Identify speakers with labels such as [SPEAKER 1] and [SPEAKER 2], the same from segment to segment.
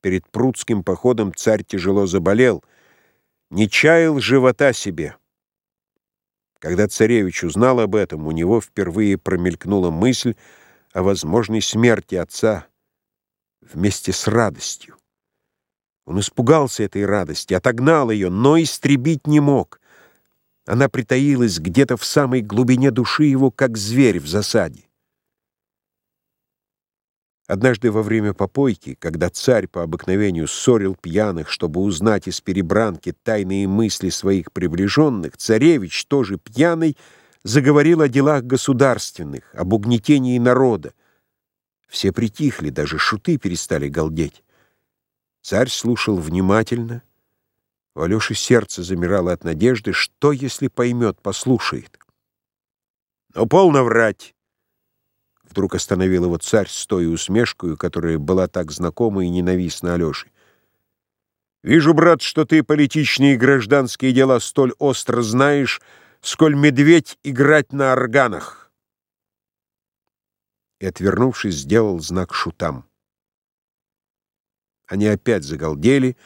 [SPEAKER 1] Перед прудским походом царь тяжело заболел, не чаял живота себе. Когда царевич узнал об этом, у него впервые промелькнула мысль о возможной смерти отца вместе с радостью. Он испугался этой радости, отогнал ее, но истребить не мог. Она притаилась где-то в самой глубине души его, как зверь в засаде. Однажды во время попойки, когда царь по обыкновению ссорил пьяных, чтобы узнать из перебранки тайные мысли своих приближенных, царевич, тоже пьяный, заговорил о делах государственных, об угнетении народа. Все притихли, даже шуты перестали галдеть. Царь слушал внимательно. У Алёши сердце замирало от надежды, что, если поймет, послушает. «Но полно врать!» Вдруг остановил его царь с той усмешкой, которая была так знакома и ненавистна Алёше. «Вижу, брат, что ты политичные и гражданские дела столь остро знаешь, сколь медведь играть на органах!» И, отвернувшись, сделал знак шутам. Они опять загалдели.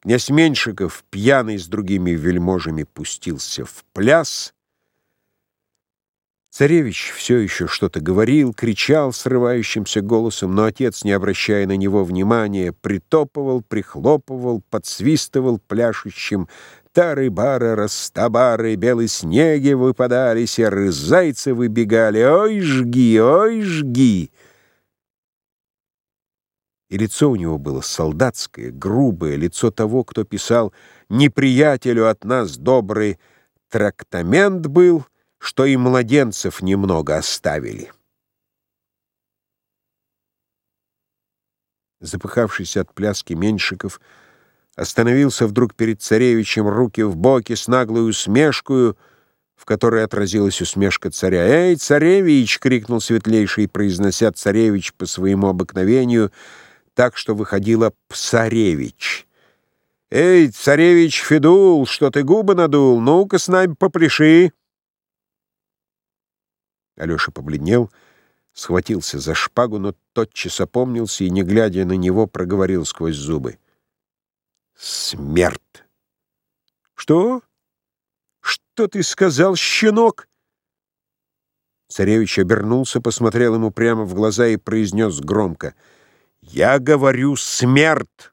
[SPEAKER 1] Князь Меньшиков, пьяный с другими вельможами, пустился в пляс — Царевич все еще что-то говорил, кричал срывающимся голосом, но отец, не обращая на него внимания, притопывал, прихлопывал, подсвистывал пляшущим. Тары-бары, растабары, белые снеги выпадали, серые зайцы выбегали. Ой, жги, ой, жги! И лицо у него было солдатское, грубое, лицо того, кто писал «Неприятелю от нас добрый трактамент был», что и младенцев немного оставили. Запыхавшийся от пляски Меньшиков остановился вдруг перед царевичем, руки в боки с наглой усмешкою, в которой отразилась усмешка царя. «Эй, царевич!» — крикнул светлейший, произнося царевич по своему обыкновению, так что выходило «псаревич». «Эй, царевич Федул, что ты губы надул? Ну-ка с нами попляши!» Алеша побледнел, схватился за шпагу, но тотчас опомнился и, не глядя на него, проговорил сквозь зубы. «Смерть!» «Что? Что ты сказал, щенок?» Царевич обернулся, посмотрел ему прямо в глаза и произнес громко. «Я говорю смерть!»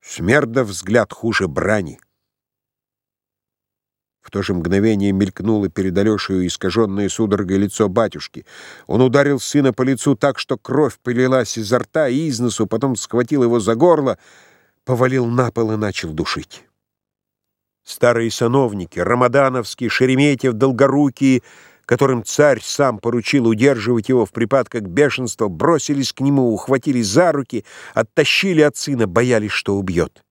[SPEAKER 1] Смерда взгляд хуже брани. В то же мгновение мелькнуло перед Алешей искаженное судорогой лицо батюшки. Он ударил сына по лицу так, что кровь полилась изо рта и из носу, потом схватил его за горло, повалил на пол и начал душить. Старые сановники, Рамадановский, Шереметьев, Долгорукие, которым царь сам поручил удерживать его в припадках бешенства, бросились к нему, ухватили за руки, оттащили от сына, боялись, что убьет.